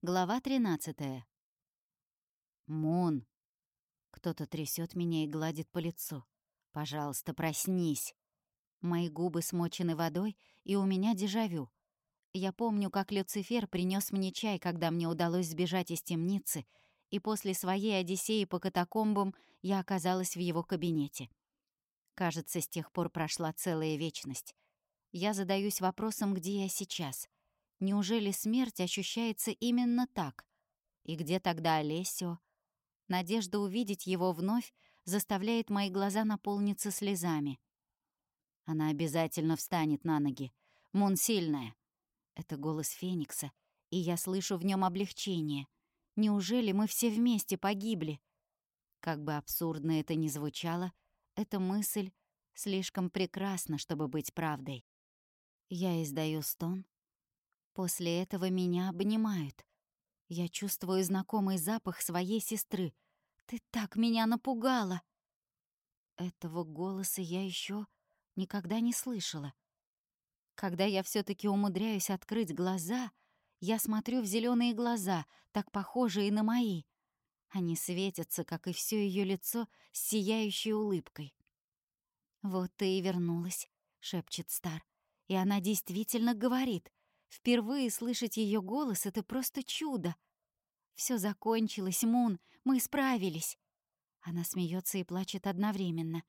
Глава 13. Мун. Кто-то трясет меня и гладит по лицу. Пожалуйста, проснись. Мои губы смочены водой, и у меня дежавю. Я помню, как Люцифер принес мне чай, когда мне удалось сбежать из темницы, и после своей одиссеи по катакомбам я оказалась в его кабинете. Кажется, с тех пор прошла целая вечность. Я задаюсь вопросом, где я сейчас — Неужели смерть ощущается именно так? И где тогда Олесио? Надежда увидеть его вновь заставляет мои глаза наполниться слезами. Она обязательно встанет на ноги. Мун сильная. Это голос Феникса, и я слышу в нем облегчение. Неужели мы все вместе погибли? Как бы абсурдно это ни звучало, эта мысль слишком прекрасна, чтобы быть правдой. Я издаю стон, После этого меня обнимают. Я чувствую знакомый запах своей сестры. «Ты так меня напугала!» Этого голоса я еще никогда не слышала. Когда я все таки умудряюсь открыть глаза, я смотрю в зеленые глаза, так похожие на мои. Они светятся, как и все ее лицо, с сияющей улыбкой. «Вот ты и вернулась», — шепчет Стар. И она действительно говорит. Впервые слышать ее голос — это просто чудо. Все закончилось, Мун, мы справились. Она смеется и плачет одновременно.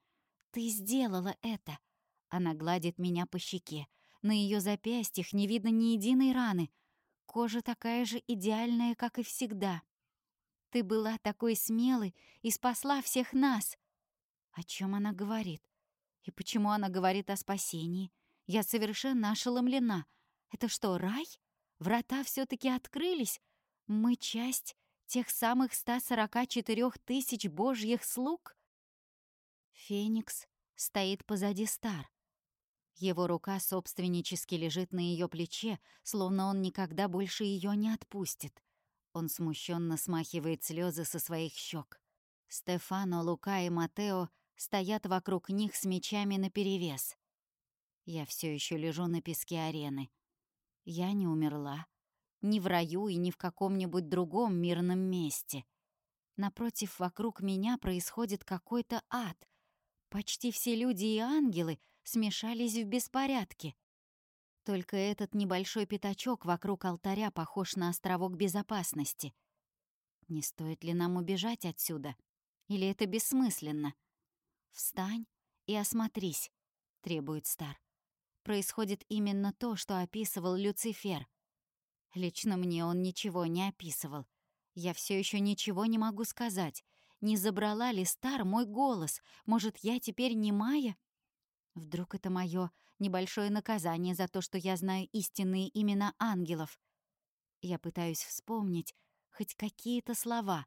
Ты сделала это. Она гладит меня по щеке. На ее запястьях не видно ни единой раны. Кожа такая же идеальная, как и всегда. Ты была такой смелой и спасла всех нас. О чем она говорит? И почему она говорит о спасении? Я совершенно ошеломлена — это что, рай? Врата все таки открылись? Мы часть тех самых 144 тысяч божьих слуг? Феникс стоит позади Стар. Его рука собственнически лежит на ее плече, словно он никогда больше ее не отпустит. Он смущенно смахивает слезы со своих щек. Стефано, Лука и Матео стоят вокруг них с мечами наперевес. Я все еще лежу на песке арены. Я не умерла. Ни в раю и ни в каком-нибудь другом мирном месте. Напротив, вокруг меня происходит какой-то ад. Почти все люди и ангелы смешались в беспорядке. Только этот небольшой пятачок вокруг алтаря похож на островок безопасности. Не стоит ли нам убежать отсюда? Или это бессмысленно? «Встань и осмотрись», — требует Стар происходит именно то, что описывал Люцифер. Лично мне он ничего не описывал. Я все еще ничего не могу сказать. Не забрала ли Стар мой голос? Может, я теперь не Майя? Вдруг это мое небольшое наказание за то, что я знаю истинные имена ангелов? Я пытаюсь вспомнить хоть какие-то слова.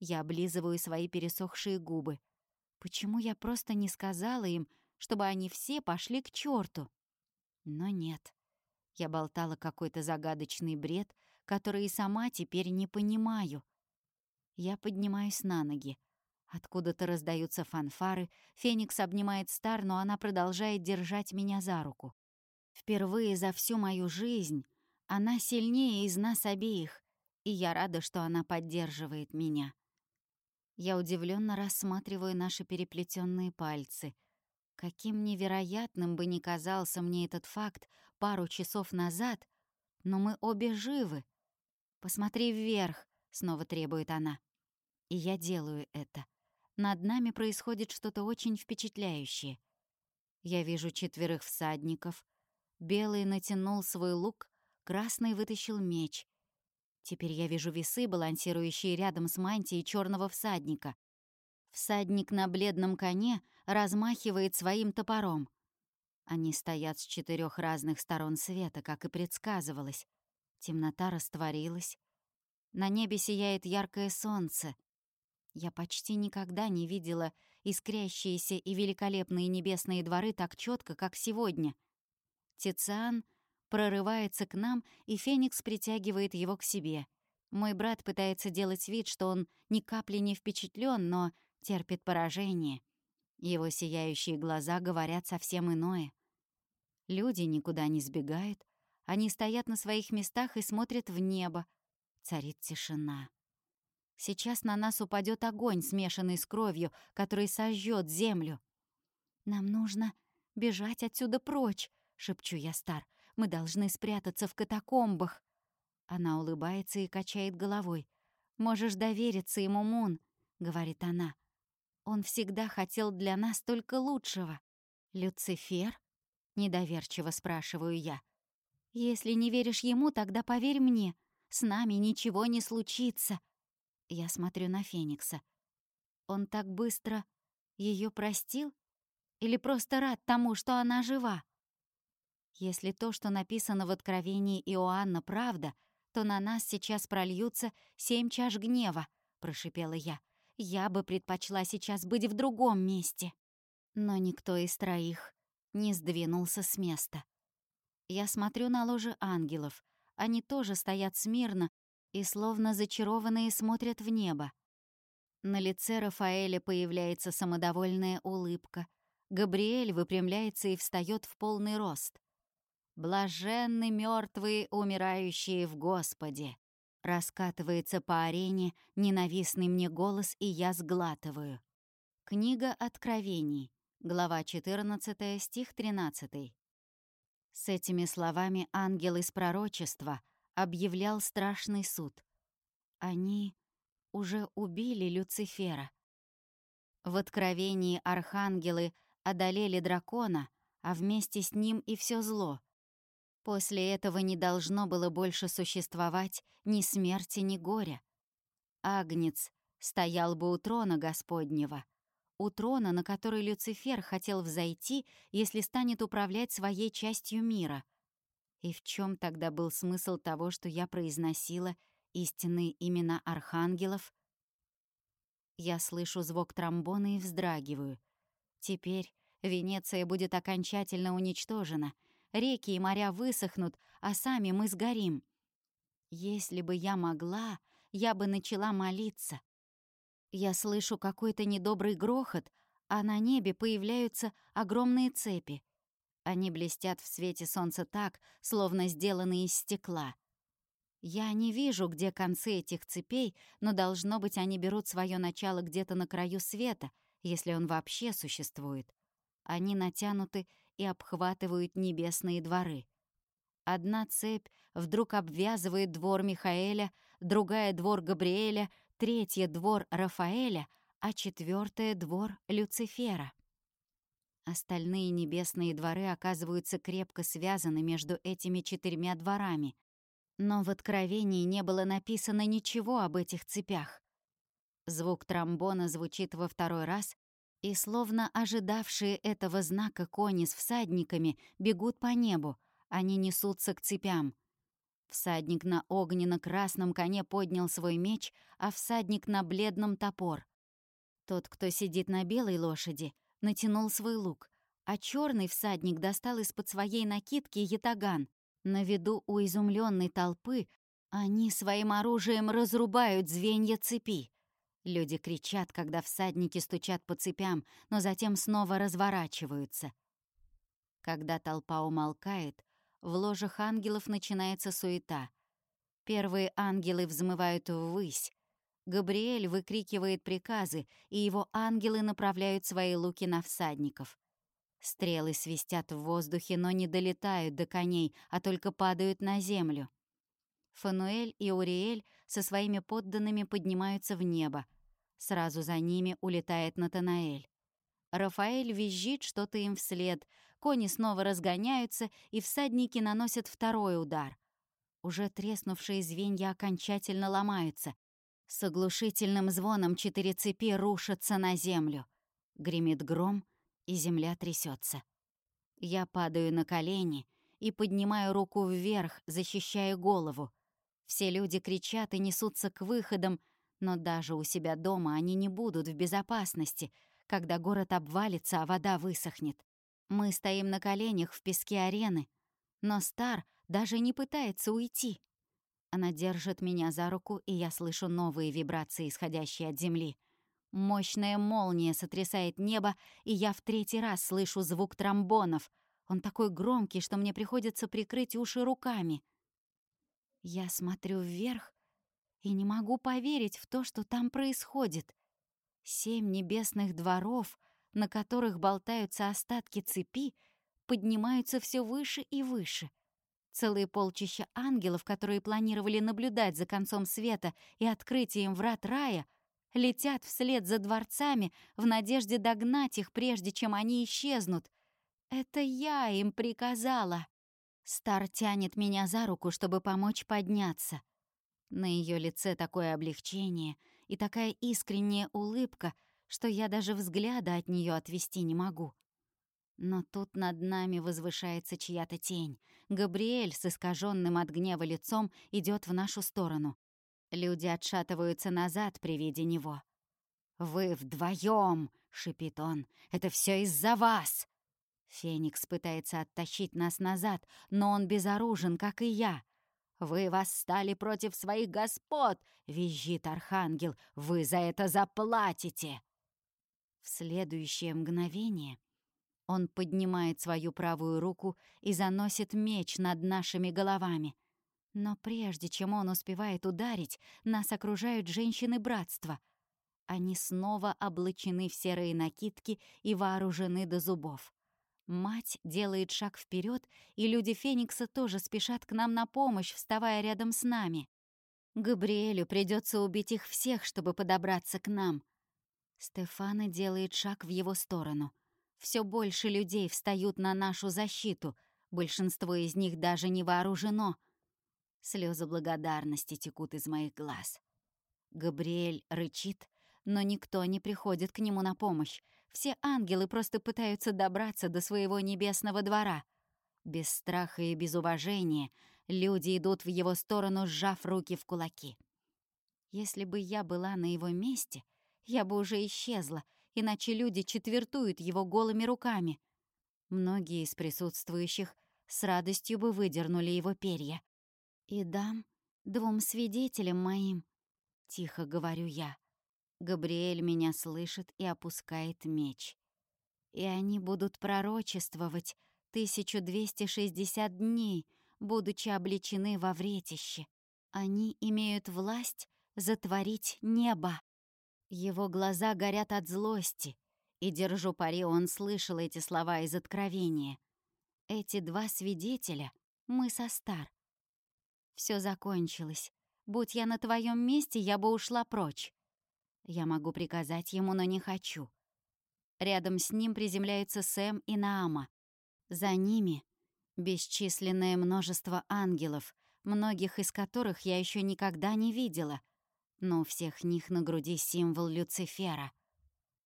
Я облизываю свои пересохшие губы. Почему я просто не сказала им, чтобы они все пошли к черту? Но нет. Я болтала какой-то загадочный бред, который и сама теперь не понимаю. Я поднимаюсь на ноги. Откуда-то раздаются фанфары, Феникс обнимает Стар, но она продолжает держать меня за руку. Впервые за всю мою жизнь она сильнее из нас обеих, и я рада, что она поддерживает меня. Я удивленно рассматриваю наши переплетенные пальцы — Каким невероятным бы ни казался мне этот факт пару часов назад, но мы обе живы. «Посмотри вверх», — снова требует она. И я делаю это. Над нами происходит что-то очень впечатляющее. Я вижу четверых всадников. Белый натянул свой лук, красный вытащил меч. Теперь я вижу весы, балансирующие рядом с мантией черного всадника. Всадник на бледном коне размахивает своим топором. Они стоят с четырех разных сторон света, как и предсказывалось. Темнота растворилась. На небе сияет яркое солнце. Я почти никогда не видела искрящиеся и великолепные небесные дворы так четко, как сегодня. Тициан прорывается к нам, и Феникс притягивает его к себе. Мой брат пытается делать вид, что он ни капли не впечатлен, но терпит поражение. Его сияющие глаза говорят совсем иное. Люди никуда не сбегают, они стоят на своих местах и смотрят в небо. Царит тишина. Сейчас на нас упадет огонь, смешанный с кровью, который сожжет землю. «Нам нужно бежать отсюда прочь», — шепчу я Стар. «Мы должны спрятаться в катакомбах». Она улыбается и качает головой. «Можешь довериться ему, Мун», — говорит она. «Он всегда хотел для нас только лучшего». «Люцифер?» — недоверчиво спрашиваю я. «Если не веришь ему, тогда поверь мне. С нами ничего не случится». Я смотрю на Феникса. Он так быстро ее простил? Или просто рад тому, что она жива? Если то, что написано в Откровении Иоанна, правда, то на нас сейчас прольются семь чаш гнева, прошипела я. Я бы предпочла сейчас быть в другом месте. Но никто из троих не сдвинулся с места. Я смотрю на ложе ангелов. Они тоже стоят смирно, и словно зачарованные смотрят в небо. На лице Рафаэля появляется самодовольная улыбка. Габриэль выпрямляется и встает в полный рост. «Блаженны мертвые, умирающие в Господе!» Раскатывается по арене ненавистный мне голос, и я сглатываю. Книга Откровений, глава 14, стих 13. С этими словами ангел из пророчества объявлял страшный суд. Они уже убили Люцифера. В Откровении архангелы одолели дракона, а вместе с ним и все зло. После этого не должно было больше существовать ни смерти, ни горя. Агнец стоял бы у трона Господнего, у трона, на который Люцифер хотел взойти, если станет управлять своей частью мира — и в чем тогда был смысл того, что я произносила истинные имена архангелов? Я слышу звук тромбона и вздрагиваю. Теперь Венеция будет окончательно уничтожена, реки и моря высохнут, а сами мы сгорим. Если бы я могла, я бы начала молиться. Я слышу какой-то недобрый грохот, а на небе появляются огромные цепи. Они блестят в свете солнца так, словно сделаны из стекла. Я не вижу, где концы этих цепей, но, должно быть, они берут свое начало где-то на краю света, если он вообще существует. Они натянуты и обхватывают небесные дворы. Одна цепь вдруг обвязывает двор Михаэля, другая — двор Габриэля, третья — двор Рафаэля, а четвертая — двор Люцифера. Остальные небесные дворы оказываются крепко связаны между этими четырьмя дворами. Но в Откровении не было написано ничего об этих цепях. Звук тромбона звучит во второй раз, и словно ожидавшие этого знака кони с всадниками бегут по небу, они несутся к цепям. Всадник на огненно-красном коне поднял свой меч, а всадник на бледном топор. Тот, кто сидит на белой лошади, натянул свой лук, а черный всадник достал из-под своей накидки ятаган. На виду у изумленной толпы они своим оружием разрубают звенья цепи. Люди кричат, когда всадники стучат по цепям, но затем снова разворачиваются. Когда толпа умолкает, в ложах ангелов начинается суета. Первые ангелы взмывают ввысь, Габриэль выкрикивает приказы, и его ангелы направляют свои луки на всадников. Стрелы свистят в воздухе, но не долетают до коней, а только падают на землю. Фануэль и Уриэль со своими подданными поднимаются в небо. Сразу за ними улетает Натанаэль. Рафаэль визжит что-то им вслед, кони снова разгоняются, и всадники наносят второй удар. Уже треснувшие звенья окончательно ломаются, с оглушительным звоном четыре цепи рушатся на землю. Гремит гром, и земля трясется. Я падаю на колени и поднимаю руку вверх, защищая голову. Все люди кричат и несутся к выходам, но даже у себя дома они не будут в безопасности, когда город обвалится, а вода высохнет. Мы стоим на коленях в песке арены, но Стар даже не пытается уйти. Она держит меня за руку, и я слышу новые вибрации, исходящие от земли. Мощная молния сотрясает небо, и я в третий раз слышу звук тромбонов. Он такой громкий, что мне приходится прикрыть уши руками. Я смотрю вверх и не могу поверить в то, что там происходит. Семь небесных дворов, на которых болтаются остатки цепи, поднимаются все выше и выше. Целые полчища ангелов, которые планировали наблюдать за концом света и открытием врат рая, летят вслед за дворцами в надежде догнать их, прежде чем они исчезнут. Это я им приказала. Стар тянет меня за руку, чтобы помочь подняться. На ее лице такое облегчение и такая искренняя улыбка, что я даже взгляда от нее отвести не могу. Но тут над нами возвышается чья-то тень. Габриэль с искаженным от гнева лицом идет в нашу сторону. Люди отшатываются назад при виде него. «Вы вдвоем, шипит он, — «это все из-за вас!» Феникс пытается оттащить нас назад, но он безоружен, как и я. «Вы восстали против своих господ!» — визжит Архангел. «Вы за это заплатите!» В следующее мгновение он поднимает свою правую руку и заносит меч над нашими головами. Но прежде чем он успевает ударить, нас окружают женщины братства. Они снова облачены в серые накидки и вооружены до зубов. Мать делает шаг вперед, и люди Феникса тоже спешат к нам на помощь, вставая рядом с нами. Габриэлю придется убить их всех, чтобы подобраться к нам. Стефана делает шаг в его сторону. Все больше людей встают на нашу защиту, большинство из них даже не вооружено. Слезы благодарности текут из моих глаз. Габриэль рычит, но никто не приходит к нему на помощь. Все ангелы просто пытаются добраться до своего небесного двора. Без страха и без уважения люди идут в его сторону, сжав руки в кулаки. Если бы я была на его месте, я бы уже исчезла, иначе люди четвертуют его голыми руками. Многие из присутствующих с радостью бы выдернули его перья. «И дам двум свидетелям моим», — тихо говорю я. Габриэль меня слышит и опускает меч. И они будут пророчествовать 1260 дней, будучи обличены во вретище. Они имеют власть затворить небо. Его глаза горят от злости, и, держу пари, он слышал эти слова из откровения. Эти два свидетеля — мы со Стар. Все закончилось. Будь я на твоем месте, я бы ушла прочь. Я могу приказать ему, но не хочу. Рядом с ним приземляются Сэм и Наама. За ними бесчисленное множество ангелов, многих из которых я еще никогда не видела, но у всех них на груди символ Люцифера.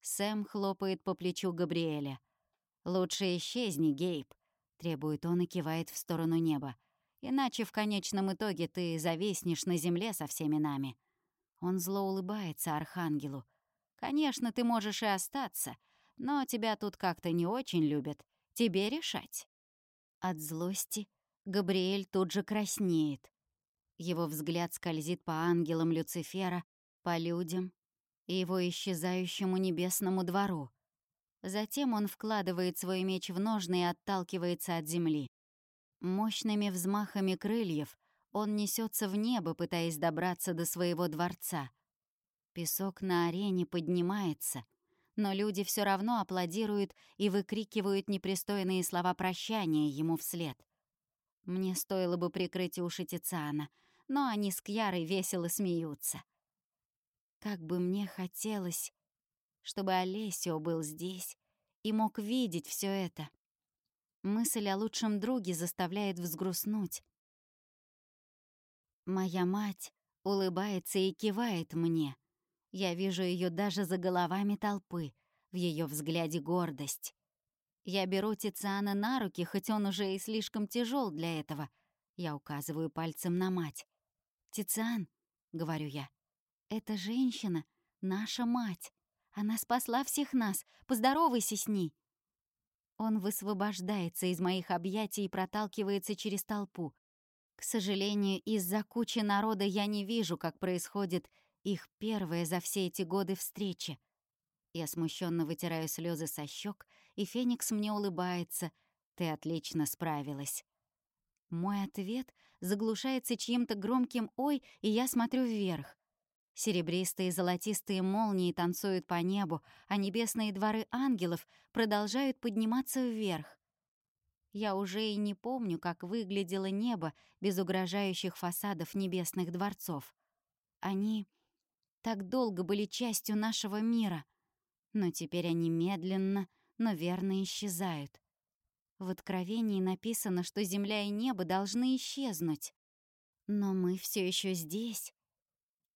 Сэм хлопает по плечу Габриэля. «Лучше исчезни, Гейб», — требует он и кивает в сторону неба. «Иначе в конечном итоге ты зависнешь на земле со всеми нами». Он зло улыбается Архангелу. «Конечно, ты можешь и остаться, но тебя тут как-то не очень любят. Тебе решать». От злости Габриэль тут же краснеет. Его взгляд скользит по ангелам Люцифера, по людям и его исчезающему небесному двору. Затем он вкладывает свой меч в ножны и отталкивается от земли. Мощными взмахами крыльев он несется в небо, пытаясь добраться до своего дворца. Песок на арене поднимается, но люди все равно аплодируют и выкрикивают непристойные слова прощания ему вслед. Мне стоило бы прикрыть уши Тициана, но они с Кьярой весело смеются. Как бы мне хотелось, чтобы Олесио был здесь и мог видеть все это. Мысль о лучшем друге заставляет взгрустнуть. Моя мать улыбается и кивает мне. Я вижу ее даже за головами толпы, в ее взгляде гордость. Я беру Тициана на руки, хоть он уже и слишком тяжел для этого. Я указываю пальцем на мать. «Тициан», — говорю я, — «эта женщина — наша мать. Она спасла всех нас. Поздоровайся с ней». Он высвобождается из моих объятий и проталкивается через толпу. К сожалению, из-за кучи народа я не вижу, как происходит их первая за все эти годы встреча. Я смущенно вытираю слезы со щек, и Феникс мне улыбается. «Ты отлично справилась». Мой ответ заглушается чьим-то громким «Ой!» и я смотрю вверх. Серебристые золотистые молнии танцуют по небу, а небесные дворы ангелов продолжают подниматься вверх. Я уже и не помню, как выглядело небо без угрожающих фасадов небесных дворцов. Они так долго были частью нашего мира, но теперь они медленно, но верно исчезают. В Откровении написано, что земля и небо должны исчезнуть. Но мы все еще здесь,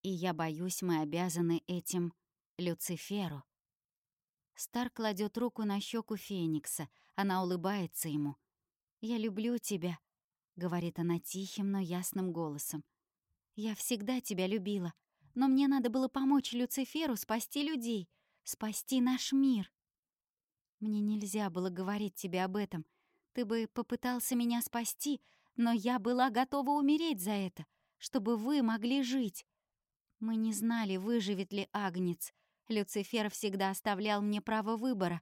и я боюсь, мы обязаны этим Люциферу. Стар кладет руку на щеку Феникса, она улыбается ему. «Я люблю тебя», — говорит она тихим, но ясным голосом. «Я всегда тебя любила, но мне надо было помочь Люциферу спасти людей, спасти наш мир». Мне нельзя было говорить тебе об этом. Ты бы попытался меня спасти, но я была готова умереть за это, чтобы вы могли жить. Мы не знали, выживет ли Агнец. Люцифер всегда оставлял мне право выбора.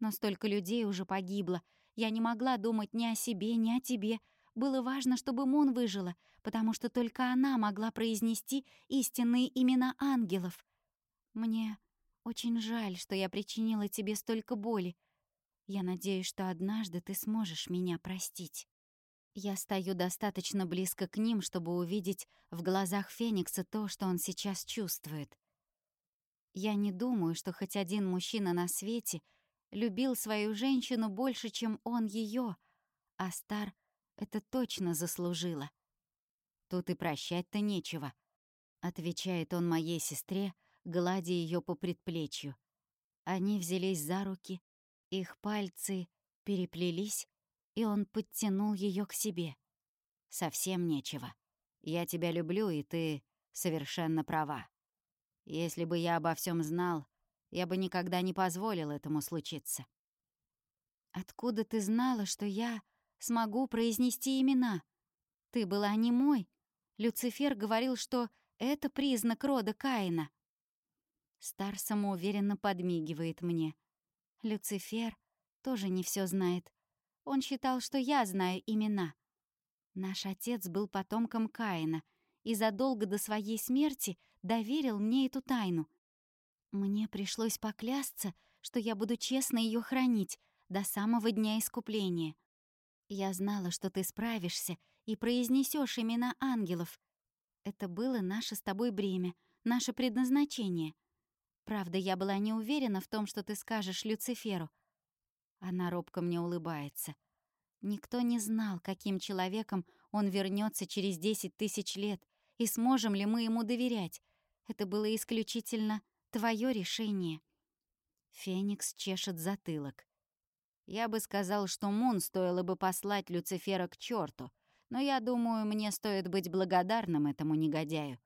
Но столько людей уже погибло. Я не могла думать ни о себе, ни о тебе. Было важно, чтобы Мун выжила, потому что только она могла произнести истинные имена ангелов. Мне очень жаль, что я причинила тебе столько боли. Я надеюсь, что однажды ты сможешь меня простить. Я стою достаточно близко к ним, чтобы увидеть в глазах Феникса то, что он сейчас чувствует. Я не думаю, что хоть один мужчина на свете любил свою женщину больше, чем он ее, а Стар это точно заслужила. Тут и прощать-то нечего, отвечает он моей сестре, гладя ее по предплечью. Они взялись за руки, их пальцы переплелись, и он подтянул ее к себе. «Совсем нечего. Я тебя люблю, и ты совершенно права. Если бы я обо всем знал, я бы никогда не позволил этому случиться». «Откуда ты знала, что я смогу произнести имена? Ты была не мой. Люцифер говорил, что это признак рода Каина». Стар самоуверенно подмигивает мне. Люцифер тоже не все знает. Он считал, что я знаю имена. Наш отец был потомком Каина и задолго до своей смерти доверил мне эту тайну. Мне пришлось поклясться, что я буду честно ее хранить до самого дня искупления. Я знала, что ты справишься и произнесешь имена ангелов. Это было наше с тобой бремя, наше предназначение. Правда, я была не уверена в том, что ты скажешь Люциферу. Она робко мне улыбается. Никто не знал, каким человеком он вернется через десять тысяч лет, и сможем ли мы ему доверять. Это было исключительно твое решение. Феникс чешет затылок. Я бы сказал, что Мун стоило бы послать Люцифера к черту, но я думаю, мне стоит быть благодарным этому негодяю.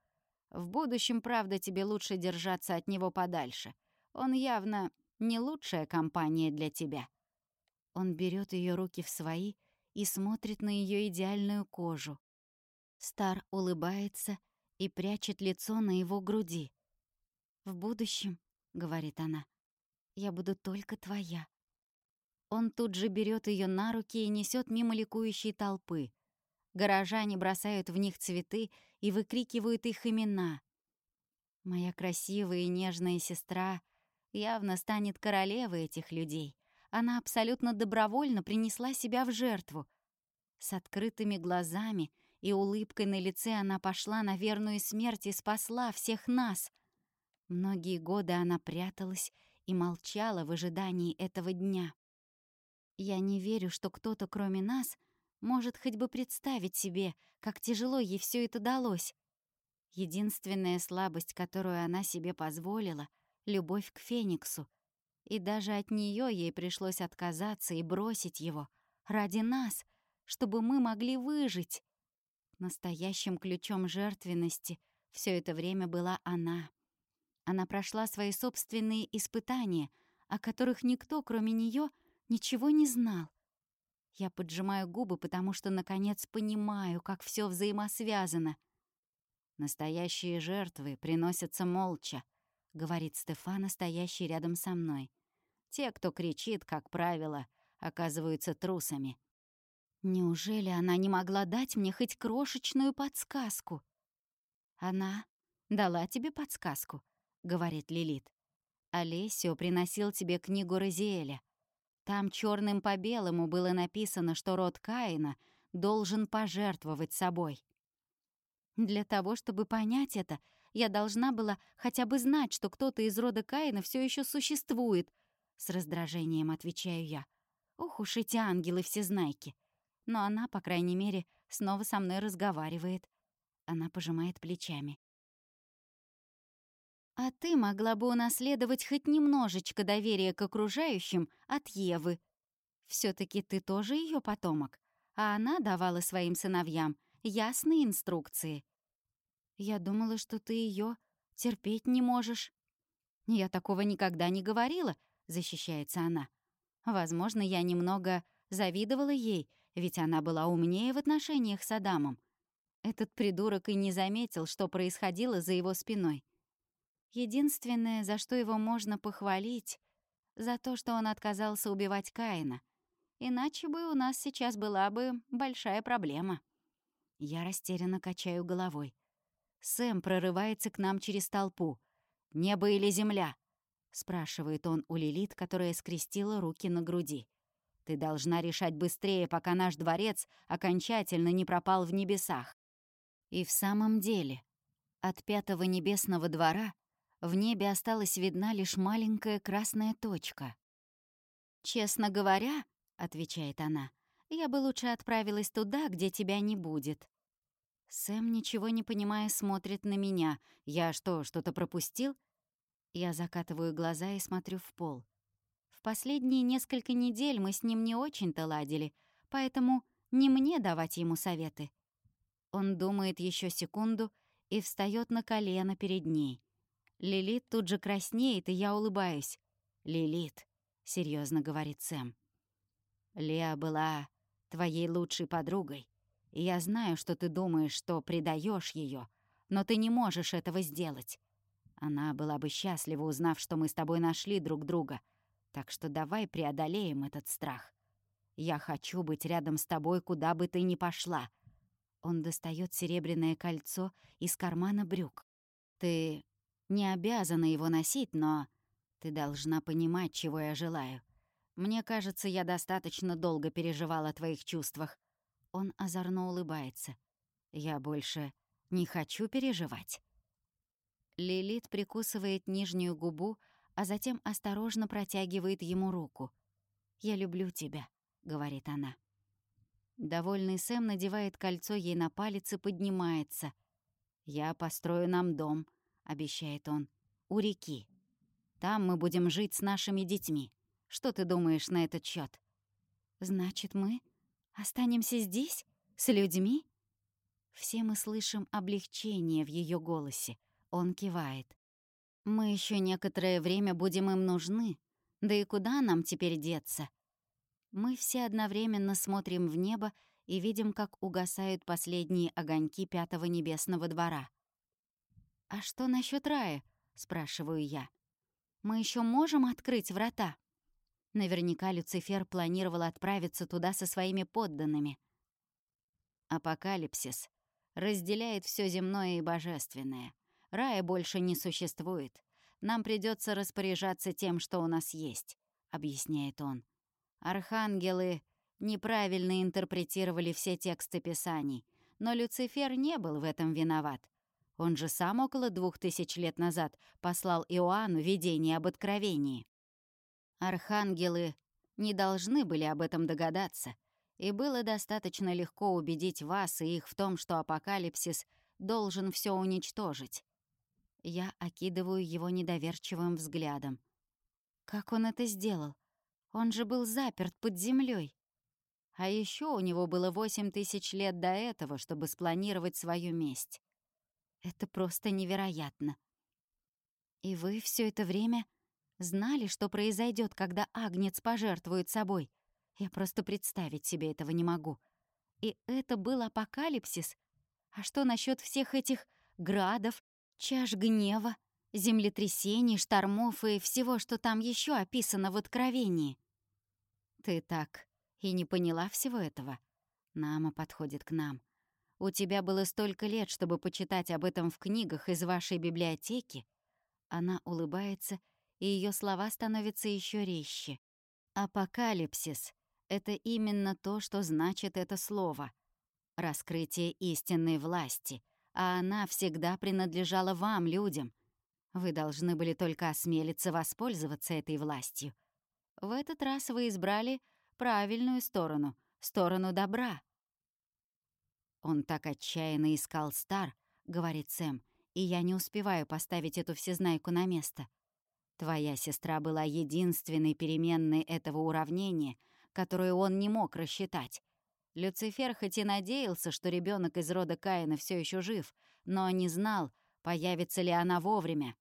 В будущем, правда, тебе лучше держаться от него подальше. Он явно не лучшая компания для тебя». Он берет ее руки в свои и смотрит на ее идеальную кожу. Стар улыбается и прячет лицо на его груди. «В будущем», — говорит она, — «я буду только твоя». Он тут же берет ее на руки и несет мимо ликующей толпы. Горожане бросают в них цветы и выкрикивают их имена. Моя красивая и нежная сестра явно станет королевой этих людей. Она абсолютно добровольно принесла себя в жертву. С открытыми глазами и улыбкой на лице она пошла на верную смерть и спасла всех нас. Многие годы она пряталась и молчала в ожидании этого дня. Я не верю, что кто-то, кроме нас, может хоть бы представить себе, как тяжело ей все это далось. Единственная слабость, которую она себе позволила — любовь к Фениксу. И даже от нее ей пришлось отказаться и бросить его. Ради нас, чтобы мы могли выжить. Настоящим ключом жертвенности все это время была она. Она прошла свои собственные испытания, о которых никто, кроме нее, ничего не знал. Я поджимаю губы, потому что, наконец, понимаю, как все взаимосвязано. «Настоящие жертвы приносятся молча», — говорит Стефана, стоящий рядом со мной. «Те, кто кричит, как правило, оказываются трусами». Неужели она не могла дать мне хоть крошечную подсказку? Она дала тебе подсказку, говорит Лилит. Олесио приносил тебе книгу Розиэля. Там черным по белому было написано, что род Каина должен пожертвовать собой. Для того, чтобы понять это, я должна была хотя бы знать, что кто-то из рода Каина все еще существует. С раздражением отвечаю я. Ох уж эти ангелы-всезнайки. Но она, по крайней мере, снова со мной разговаривает. Она пожимает плечами. А ты могла бы унаследовать хоть немножечко доверия к окружающим от Евы. все таки ты тоже ее потомок, а она давала своим сыновьям ясные инструкции. Я думала, что ты ее терпеть не можешь. Я такого никогда не говорила, защищается она. Возможно, я немного завидовала ей, ведь она была умнее в отношениях с Адамом. Этот придурок и не заметил, что происходило за его спиной. Единственное, за что его можно похвалить, за то, что он отказался убивать Каина. Иначе бы у нас сейчас была бы большая проблема. Я растерянно качаю головой. Сэм прорывается к нам через толпу. «Небо или земля?» — спрашивает он у Лилит, которая скрестила руки на груди. «Ты должна решать быстрее, пока наш дворец окончательно не пропал в небесах». И в самом деле, от пятого небесного двора в небе осталась видна лишь маленькая красная точка. «Честно говоря», — отвечает она, — «я бы лучше отправилась туда, где тебя не будет». Сэм, ничего не понимая, смотрит на меня. «Я что, что-то пропустил?» Я закатываю глаза и смотрю в пол. В последние несколько недель мы с ним не очень-то ладили, поэтому не мне давать ему советы. Он думает еще секунду и встает на колено перед ней. Лилит тут же краснеет, и я улыбаюсь. «Лилит», — серьезно говорит Сэм. «Леа была твоей лучшей подругой, и я знаю, что ты думаешь, что предаешь ее, но ты не можешь этого сделать. Она была бы счастлива, узнав, что мы с тобой нашли друг друга. Так что давай преодолеем этот страх. Я хочу быть рядом с тобой, куда бы ты ни пошла». Он достает серебряное кольцо из кармана брюк. «Ты не обязана его носить, но ты должна понимать, чего я желаю. Мне кажется, я достаточно долго переживал о твоих чувствах. Он озорно улыбается. Я больше не хочу переживать. Лилит прикусывает нижнюю губу, а затем осторожно протягивает ему руку. «Я люблю тебя», — говорит она. Довольный Сэм надевает кольцо ей на палец и поднимается. «Я построю нам дом», обещает он, — «у реки. Там мы будем жить с нашими детьми. Что ты думаешь на этот счет? «Значит, мы останемся здесь? С людьми?» Все мы слышим облегчение в ее голосе. Он кивает. «Мы еще некоторое время будем им нужны. Да и куда нам теперь деться?» Мы все одновременно смотрим в небо и видим, как угасают последние огоньки пятого небесного двора. «А что насчет рая?» — спрашиваю я. «Мы еще можем открыть врата?» Наверняка Люцифер планировал отправиться туда со своими подданными. Апокалипсис разделяет все земное и божественное. Рая больше не существует. Нам придется распоряжаться тем, что у нас есть, объясняет он. Архангелы неправильно интерпретировали все тексты Писаний, но Люцифер не был в этом виноват. Он же сам около двух тысяч лет назад послал Иоанну видение об откровении. Архангелы не должны были об этом догадаться, и было достаточно легко убедить вас и их в том, что апокалипсис должен все уничтожить. Я окидываю его недоверчивым взглядом. Как он это сделал? Он же был заперт под землей. А еще у него было восемь тысяч лет до этого, чтобы спланировать свою месть. Это просто невероятно. И вы все это время знали, что произойдет, когда Агнец пожертвует собой? Я просто представить себе этого не могу. И это был апокалипсис? А что насчет всех этих градов, чаш гнева, землетрясений, штормов и всего, что там еще описано в Откровении? Ты так и не поняла всего этого. Нама подходит к нам. У тебя было столько лет, чтобы почитать об этом в книгах из вашей библиотеки. Она улыбается, и ее слова становятся еще резче. Апокалипсис — это именно то, что значит это слово. Раскрытие истинной власти, а она всегда принадлежала вам, людям. Вы должны были только осмелиться воспользоваться этой властью. В этот раз вы избрали правильную сторону, сторону добра. «Он так отчаянно искал Стар», — говорит Сэм, «и я не успеваю поставить эту всезнайку на место. Твоя сестра была единственной переменной этого уравнения, которую он не мог рассчитать. Люцифер хоть и надеялся, что ребенок из рода Каина все еще жив, но не знал, появится ли она вовремя.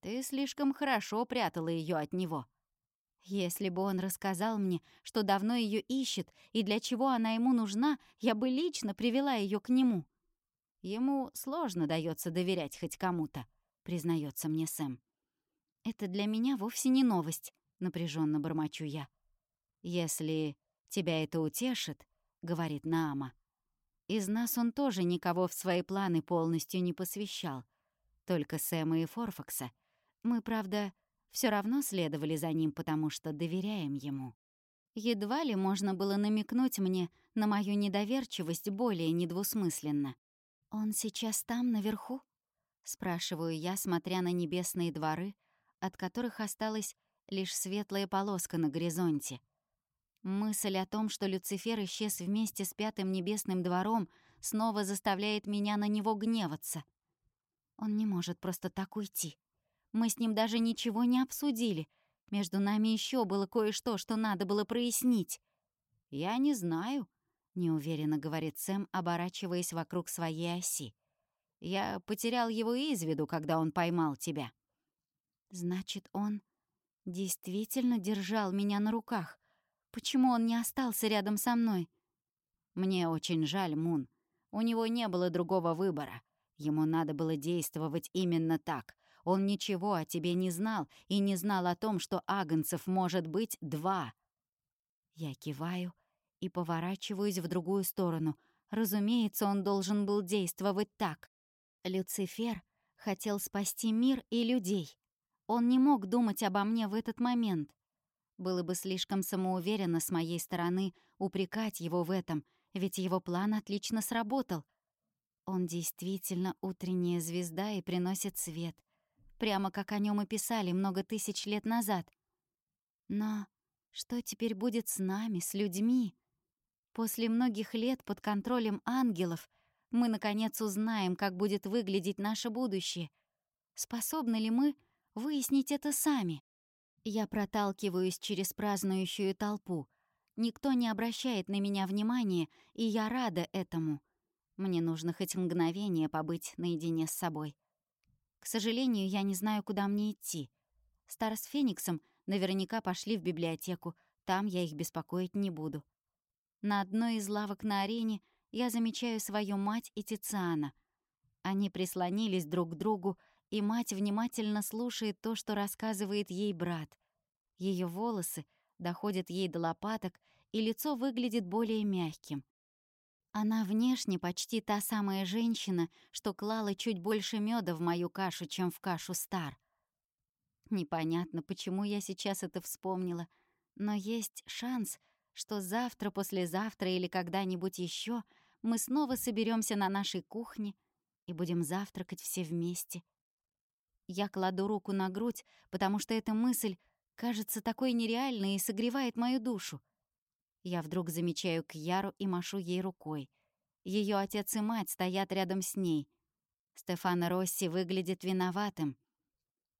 Ты слишком хорошо прятала ее от него. Если бы он рассказал мне, что давно ее ищет и для чего она ему нужна, я бы лично привела ее к нему. Ему сложно дается доверять хоть кому-то, признается мне Сэм. Это для меня вовсе не новость, напряженно бормочу я. Если тебя это утешит, говорит Наама. Из нас он тоже никого в свои планы полностью не посвящал. Только Сэма и Форфакса. Мы, правда, все равно следовали за ним, потому что доверяем ему. Едва ли можно было намекнуть мне на мою недоверчивость более недвусмысленно. «Он сейчас там, наверху?» — спрашиваю я, смотря на небесные дворы, от которых осталась лишь светлая полоска на горизонте. Мысль о том, что Люцифер исчез вместе с Пятым Небесным двором, снова заставляет меня на него гневаться. Он не может просто так уйти. Мы с ним даже ничего не обсудили. Между нами еще было кое-что, что надо было прояснить. «Я не знаю», — неуверенно говорит Сэм, оборачиваясь вокруг своей оси. «Я потерял его из виду, когда он поймал тебя». Значит, он действительно держал меня на руках. Почему он не остался рядом со мной? Мне очень жаль, Мун. У него не было другого выбора. Ему надо было действовать именно так. Он ничего о тебе не знал и не знал о том, что агнцев может быть два. Я киваю и поворачиваюсь в другую сторону. Разумеется, он должен был действовать так. Люцифер хотел спасти мир и людей. Он не мог думать обо мне в этот момент. Было бы слишком самоуверенно с моей стороны упрекать его в этом, ведь его план отлично сработал. Он действительно утренняя звезда и приносит свет, прямо как о нем и писали много тысяч лет назад. Но что теперь будет с нами, с людьми? После многих лет под контролем ангелов мы, наконец, узнаем, как будет выглядеть наше будущее. Способны ли мы выяснить это сами. Я проталкиваюсь через празднующую толпу. Никто не обращает на меня внимания, и я рада этому. Мне нужно хоть мгновение побыть наедине с собой. К сожалению, я не знаю, куда мне идти. Стар с Фениксом наверняка пошли в библиотеку, там я их беспокоить не буду. На одной из лавок на арене я замечаю свою мать и Тициана. Они прислонились друг к другу и мать внимательно слушает то, что рассказывает ей брат. Ее волосы доходят ей до лопаток, и лицо выглядит более мягким. Она внешне почти та самая женщина, что клала чуть больше меда в мою кашу, чем в кашу Стар. Непонятно, почему я сейчас это вспомнила, но есть шанс, что завтра, послезавтра или когда-нибудь еще мы снова соберемся на нашей кухне и будем завтракать все вместе — я кладу руку на грудь, потому что эта мысль кажется такой нереальной и согревает мою душу. Я вдруг замечаю Кьяру и машу ей рукой. Ее отец и мать стоят рядом с ней. Стефано Росси выглядит виноватым.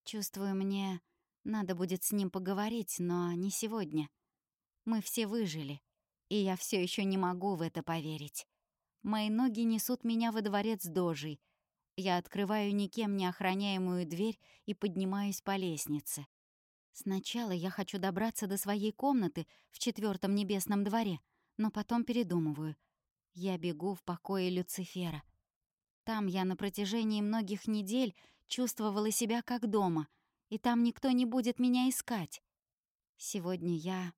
Чувствую, мне надо будет с ним поговорить, но не сегодня. Мы все выжили, и я все еще не могу в это поверить. Мои ноги несут меня во дворец Дожей — я открываю никем не охраняемую дверь и поднимаюсь по лестнице. Сначала я хочу добраться до своей комнаты в четвертом небесном дворе, но потом передумываю. Я бегу в покое Люцифера. Там я на протяжении многих недель чувствовала себя как дома, и там никто не будет меня искать. Сегодня я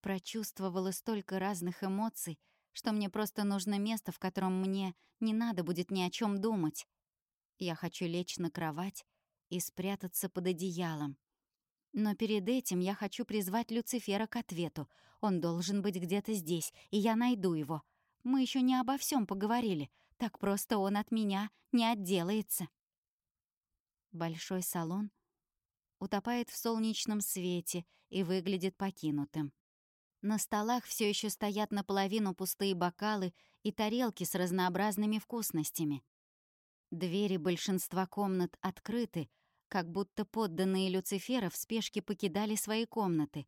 прочувствовала столько разных эмоций, что мне просто нужно место, в котором мне не надо будет ни о чем думать. Я хочу лечь на кровать и спрятаться под одеялом. Но перед этим я хочу призвать Люцифера к ответу. Он должен быть где-то здесь, и я найду его. Мы еще не обо всем поговорили. Так просто он от меня не отделается. Большой салон утопает в солнечном свете и выглядит покинутым. На столах все еще стоят наполовину пустые бокалы и тарелки с разнообразными вкусностями. Двери большинства комнат открыты, как будто подданные Люцифера в спешке покидали свои комнаты.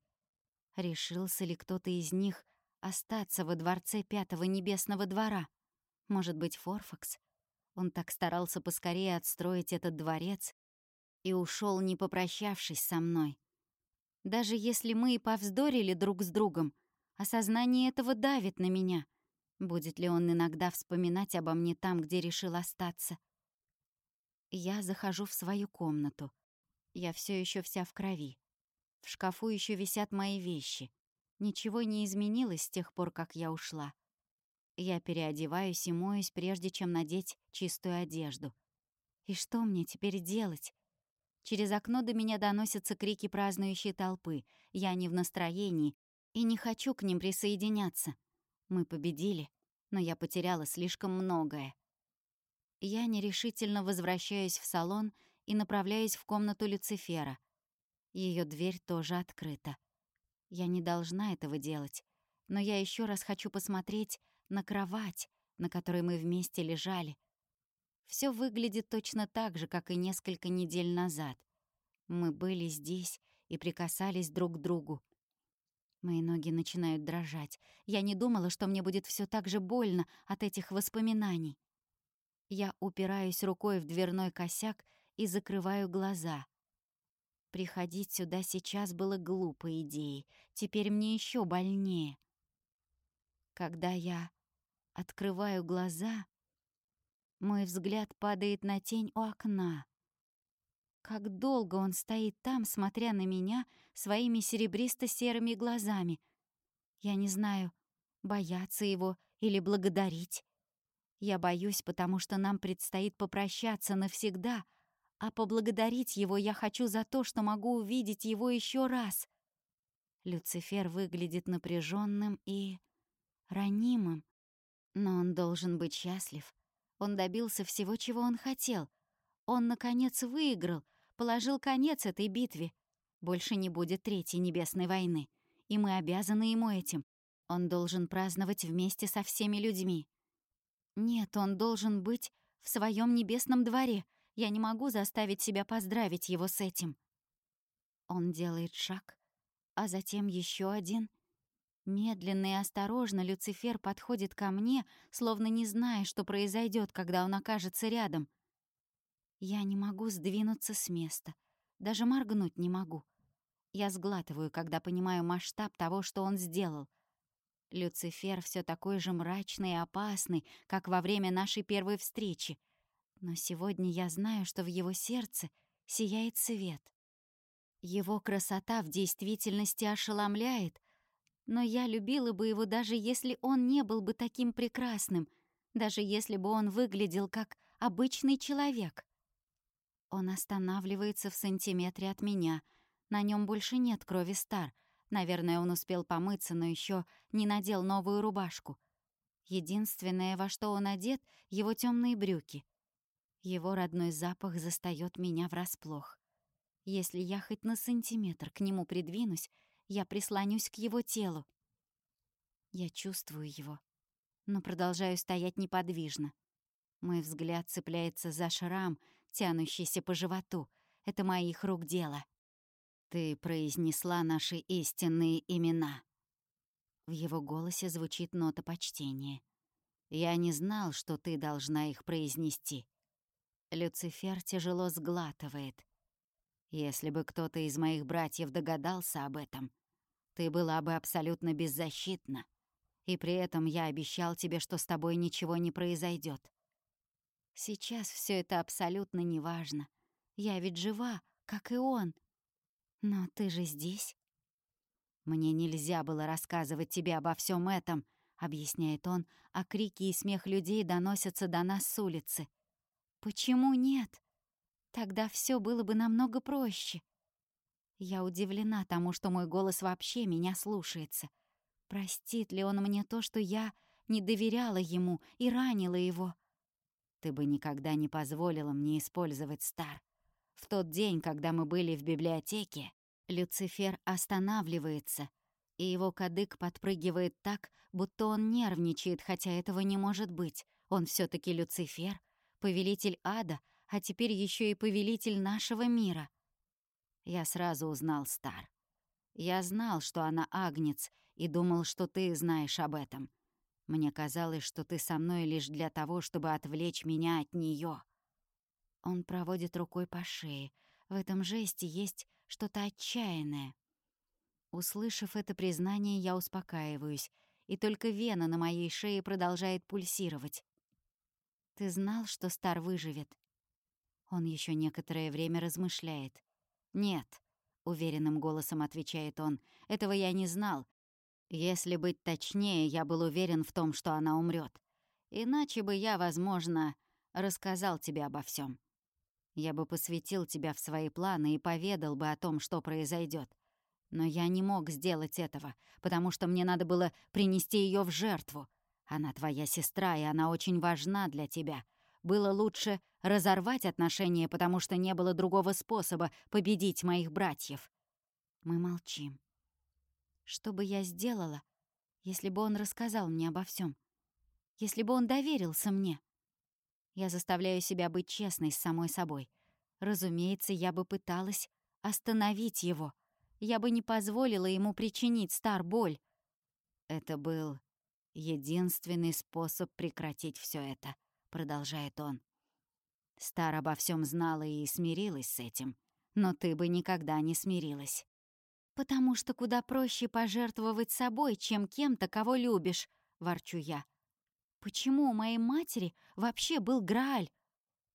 Решился ли кто-то из них остаться во дворце Пятого Небесного Двора? Может быть, Форфакс? Он так старался поскорее отстроить этот дворец и ушел, не попрощавшись со мной. Даже если мы и повздорили друг с другом, осознание этого давит на меня. Будет ли он иногда вспоминать обо мне там, где решил остаться? Я захожу в свою комнату. Я все еще вся в крови. В шкафу еще висят мои вещи. Ничего не изменилось с тех пор, как я ушла. Я переодеваюсь и моюсь, прежде чем надеть чистую одежду. И что мне теперь делать? Через окно до меня доносятся крики празднующей толпы. Я не в настроении и не хочу к ним присоединяться. Мы победили, но я потеряла слишком многое. Я нерешительно возвращаюсь в салон и направляюсь в комнату Люцифера. Ее дверь тоже открыта. Я не должна этого делать, но я еще раз хочу посмотреть на кровать, на которой мы вместе лежали. Все выглядит точно так же, как и несколько недель назад. Мы были здесь и прикасались друг к другу. Мои ноги начинают дрожать. Я не думала, что мне будет все так же больно от этих воспоминаний. Я упираюсь рукой в дверной косяк и закрываю глаза. Приходить сюда сейчас было глупой идеей. Теперь мне еще больнее. Когда я открываю глаза, мой взгляд падает на тень у окна. Как долго он стоит там, смотря на меня своими серебристо-серыми глазами. Я не знаю, бояться его или благодарить. Я боюсь, потому что нам предстоит попрощаться навсегда, а поблагодарить его я хочу за то, что могу увидеть его еще раз. Люцифер выглядит напряженным и ранимым, но он должен быть счастлив. Он добился всего, чего он хотел. Он, наконец, выиграл, положил конец этой битве. Больше не будет Третьей Небесной войны, и мы обязаны ему этим. Он должен праздновать вместе со всеми людьми. Нет, он должен быть в своем небесном дворе. Я не могу заставить себя поздравить его с этим. Он делает шаг, а затем еще один. Медленно и осторожно Люцифер подходит ко мне, словно не зная, что произойдет, когда он окажется рядом. Я не могу сдвинуться с места, даже моргнуть не могу. Я сглатываю, когда понимаю масштаб того, что он сделал. Люцифер все такой же мрачный и опасный, как во время нашей первой встречи. Но сегодня я знаю, что в его сердце сияет свет. Его красота в действительности ошеломляет, но я любила бы его даже если он не был бы таким прекрасным, даже если бы он выглядел как обычный человек. Он останавливается в сантиметре от меня. На нем больше нет крови стар — Наверное, он успел помыться, но еще не надел новую рубашку. Единственное, во что он одет, — его темные брюки. Его родной запах застаёт меня врасплох. Если я хоть на сантиметр к нему придвинусь, я прислонюсь к его телу. Я чувствую его, но продолжаю стоять неподвижно. Мой взгляд цепляется за шрам, тянущийся по животу. Это моих рук дело. «Ты произнесла наши истинные имена». В его голосе звучит нота почтения. «Я не знал, что ты должна их произнести». Люцифер тяжело сглатывает. «Если бы кто-то из моих братьев догадался об этом, ты была бы абсолютно беззащитна, и при этом я обещал тебе, что с тобой ничего не произойдет. Сейчас все это абсолютно неважно. Я ведь жива, как и он». «Но ты же здесь?» «Мне нельзя было рассказывать тебе обо всем этом, объясняет он, а крики и смех людей доносятся до нас с улицы. Почему нет? Тогда все было бы намного проще. Я удивлена тому, что мой голос вообще меня слушается. Простит ли он мне то, что я не доверяла ему и ранила его? Ты бы никогда не позволила мне использовать Стар. В тот день, когда мы были в библиотеке, Люцифер останавливается, и его кадык подпрыгивает так, будто он нервничает, хотя этого не может быть. Он все таки Люцифер, повелитель ада, а теперь еще и повелитель нашего мира. Я сразу узнал Стар. Я знал, что она агнец, и думал, что ты знаешь об этом. Мне казалось, что ты со мной лишь для того, чтобы отвлечь меня от нее. Он проводит рукой по шее. В этом жесте есть что-то отчаянное. Услышав это признание, я успокаиваюсь, и только вена на моей шее продолжает пульсировать. «Ты знал, что Стар выживет?» Он еще некоторое время размышляет. «Нет», — уверенным голосом отвечает он, — «этого я не знал. Если быть точнее, я был уверен в том, что она умрет. Иначе бы я, возможно, рассказал тебе обо всем. Я бы посвятил тебя в свои планы и поведал бы о том, что произойдет. Но я не мог сделать этого, потому что мне надо было принести ее в жертву. Она твоя сестра, и она очень важна для тебя. Было лучше разорвать отношения, потому что не было другого способа победить моих братьев. Мы молчим. Что бы я сделала, если бы он рассказал мне обо всем? Если бы он доверился мне? Я заставляю себя быть честной с самой собой. Разумеется, я бы пыталась остановить его. Я бы не позволила ему причинить Стар боль. Это был единственный способ прекратить все это, продолжает он. Стар обо всем знала и смирилась с этим, но ты бы никогда не смирилась. Потому что куда проще пожертвовать собой, чем кем-то, кого любишь, ворчу я. Почему у моей матери вообще был Грааль?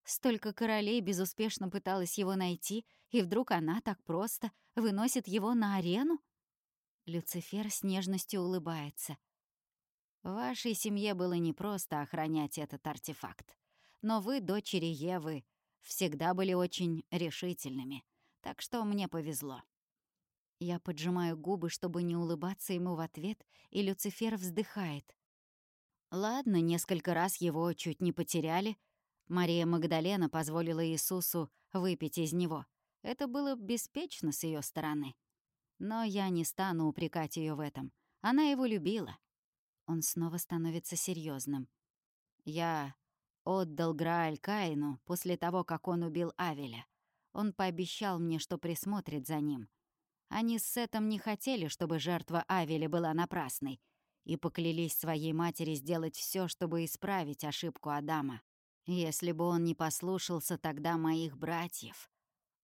Столько королей безуспешно пыталась его найти, и вдруг она так просто выносит его на арену? Люцифер с нежностью улыбается. Вашей семье было непросто охранять этот артефакт. Но вы, дочери Евы, всегда были очень решительными, так что мне повезло. Я поджимаю губы, чтобы не улыбаться ему в ответ, и Люцифер вздыхает. Ладно, несколько раз его чуть не потеряли. Мария Магдалена позволила Иисусу выпить из него. Это было беспечно с ее стороны. Но я не стану упрекать ее в этом. Она его любила. Он снова становится серьезным. Я отдал Грааль Каину после того, как он убил Авеля. Он пообещал мне, что присмотрит за ним. Они с Сетом не хотели, чтобы жертва Авеля была напрасной — и поклялись своей матери сделать все, чтобы исправить ошибку Адама. Если бы он не послушался тогда моих братьев...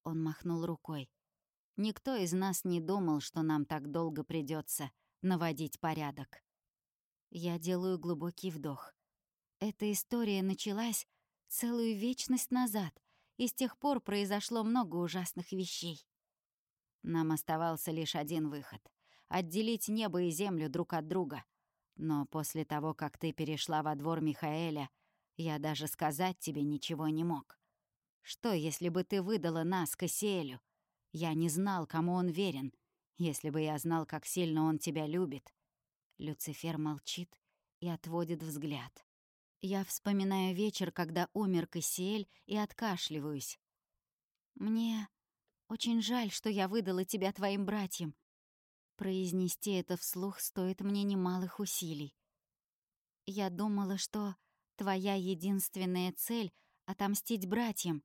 Он махнул рукой. Никто из нас не думал, что нам так долго придется наводить порядок. Я делаю глубокий вдох. Эта история началась целую вечность назад, и с тех пор произошло много ужасных вещей. Нам оставался лишь один выход отделить небо и землю друг от друга. Но после того, как ты перешла во двор Михаэля, я даже сказать тебе ничего не мог. Что, если бы ты выдала нас Кассиэлю? Я не знал, кому он верен. Если бы я знал, как сильно он тебя любит. Люцифер молчит и отводит взгляд. Я вспоминаю вечер, когда умер Кассиэль, и откашливаюсь. Мне очень жаль, что я выдала тебя твоим братьям. Произнести это вслух стоит мне немалых усилий. Я думала, что твоя единственная цель — отомстить братьям.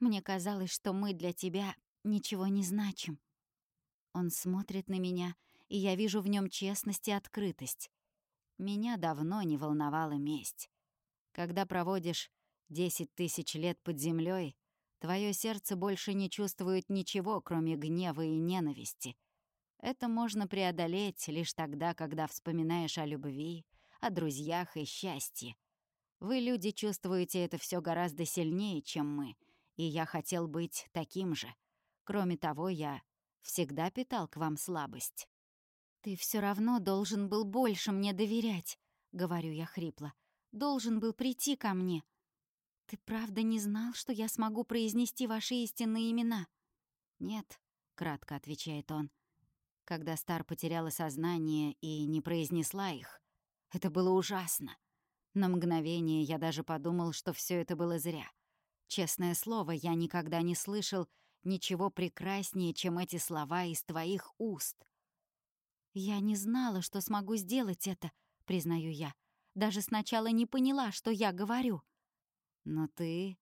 Мне казалось, что мы для тебя ничего не значим. Он смотрит на меня, и я вижу в нем честность и открытость. Меня давно не волновала месть. Когда проводишь десять тысяч лет под землей, твое сердце больше не чувствует ничего, кроме гнева и ненависти. Это можно преодолеть лишь тогда, когда вспоминаешь о любви, о друзьях и счастье. Вы, люди, чувствуете это все гораздо сильнее, чем мы, и я хотел быть таким же. Кроме того, я всегда питал к вам слабость. Ты все равно должен был больше мне доверять, говорю я хрипло. «Должен был прийти ко мне. Ты правда не знал, что я смогу произнести ваши истинные имена?» «Нет», — кратко отвечает он. Когда Стар потеряла сознание и не произнесла их, это было ужасно. На мгновение я даже подумал, что все это было зря. Честное слово, я никогда не слышал ничего прекраснее, чем эти слова из твоих уст. Я не знала, что смогу сделать это, признаю я. Даже сначала не поняла, что я говорю. Но ты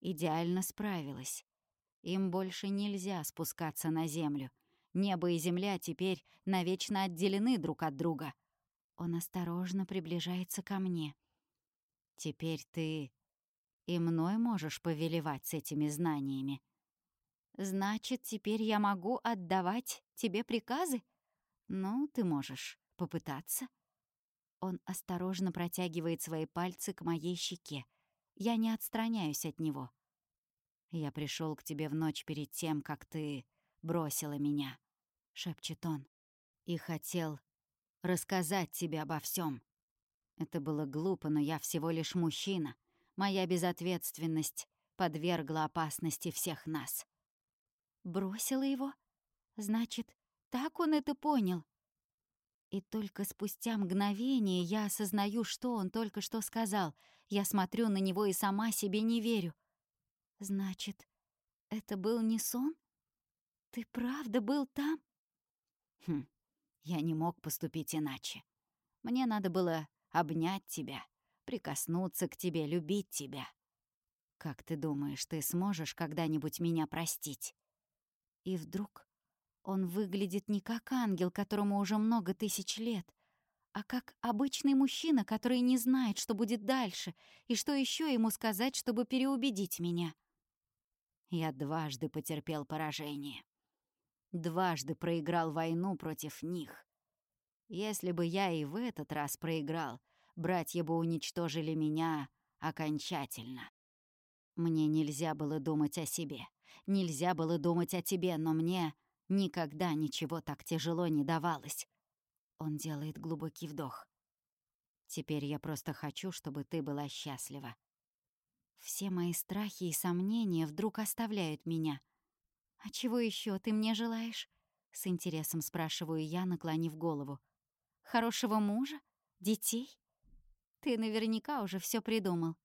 идеально справилась. Им больше нельзя спускаться на землю. Небо и земля теперь навечно отделены друг от друга. Он осторожно приближается ко мне. Теперь ты и мной можешь повелевать с этими знаниями. Значит, теперь я могу отдавать тебе приказы? Ну, ты можешь попытаться. Он осторожно протягивает свои пальцы к моей щеке. Я не отстраняюсь от него. «Я пришел к тебе в ночь перед тем, как ты бросила меня», — шепчет он. «И хотел рассказать тебе обо всем. Это было глупо, но я всего лишь мужчина. Моя безответственность подвергла опасности всех нас». «Бросила его? Значит, так он это понял?» И только спустя мгновение я осознаю, что он только что сказал. Я смотрю на него и сама себе не верю. Значит, это был не сон? Ты правда был там? Хм, я не мог поступить иначе. Мне надо было обнять тебя, прикоснуться к тебе, любить тебя. Как ты думаешь, ты сможешь когда-нибудь меня простить? И вдруг он выглядит не как ангел, которому уже много тысяч лет, а как обычный мужчина, который не знает, что будет дальше, и что еще ему сказать, чтобы переубедить меня. Я дважды потерпел поражение. Дважды проиграл войну против них. Если бы я и в этот раз проиграл, братья бы уничтожили меня окончательно. Мне нельзя было думать о себе, нельзя было думать о тебе, но мне никогда ничего так тяжело не давалось. Он делает глубокий вдох. Теперь я просто хочу, чтобы ты была счастлива. Все мои страхи и сомнения вдруг оставляют меня. «А чего еще ты мне желаешь?» — с интересом спрашиваю я, наклонив голову. «Хорошего мужа? Детей? Ты наверняка уже все придумал».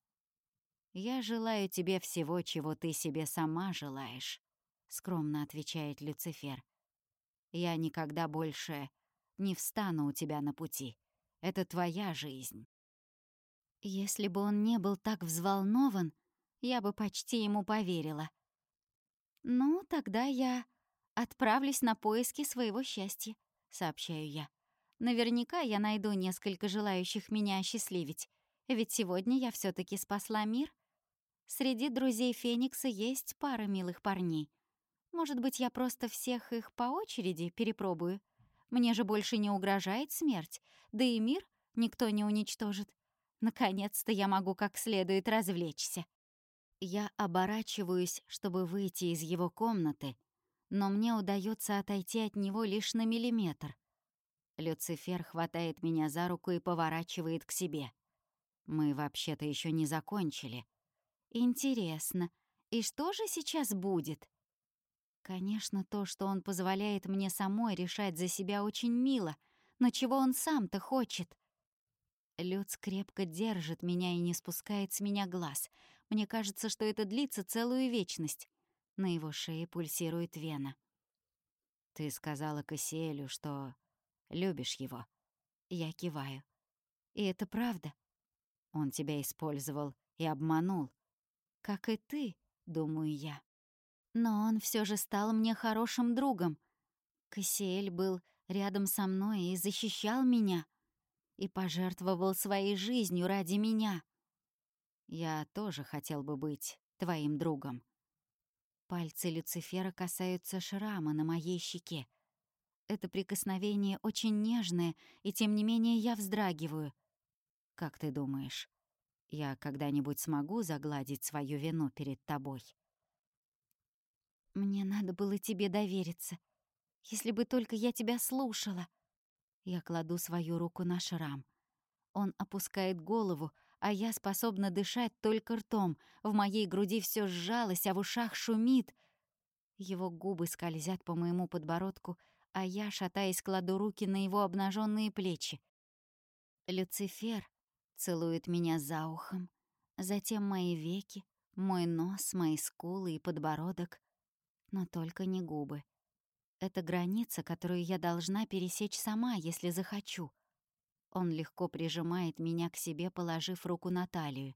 «Я желаю тебе всего, чего ты себе сама желаешь», — скромно отвечает Люцифер. «Я никогда больше не встану у тебя на пути. Это твоя жизнь. Если бы он не был так взволнован, я бы почти ему поверила. «Ну, тогда я отправлюсь на поиски своего счастья», — сообщаю я. «Наверняка я найду несколько желающих меня осчастливить, ведь сегодня я все таки спасла мир. Среди друзей Феникса есть пара милых парней. Может быть, я просто всех их по очереди перепробую? Мне же больше не угрожает смерть, да и мир никто не уничтожит. Наконец-то я могу как следует развлечься. Я оборачиваюсь, чтобы выйти из его комнаты, но мне удается отойти от него лишь на миллиметр. Люцифер хватает меня за руку и поворачивает к себе. Мы вообще-то еще не закончили. Интересно, и что же сейчас будет? Конечно, то, что он позволяет мне самой решать за себя, очень мило, но чего он сам-то хочет? Люц крепко держит меня и не спускает с меня глаз. Мне кажется, что это длится целую вечность. На его шее пульсирует вена. «Ты сказала Кассиэлю, что любишь его». Я киваю. «И это правда?» Он тебя использовал и обманул. «Как и ты», — думаю я. Но он все же стал мне хорошим другом. Кассиэль был рядом со мной и защищал меня — и пожертвовал своей жизнью ради меня. Я тоже хотел бы быть твоим другом. Пальцы Люцифера касаются шрама на моей щеке. Это прикосновение очень нежное, и тем не менее я вздрагиваю. Как ты думаешь, я когда-нибудь смогу загладить свою вину перед тобой? Мне надо было тебе довериться. Если бы только я тебя слушала. Я кладу свою руку на шрам. Он опускает голову, а я способна дышать только ртом. В моей груди все сжалось, а в ушах шумит. Его губы скользят по моему подбородку, а я, шатаясь, кладу руки на его обнаженные плечи. Люцифер целует меня за ухом, затем мои веки, мой нос, мои скулы и подбородок, но только не губы. Это граница, которую я должна пересечь сама, если захочу. Он легко прижимает меня к себе, положив руку на талию.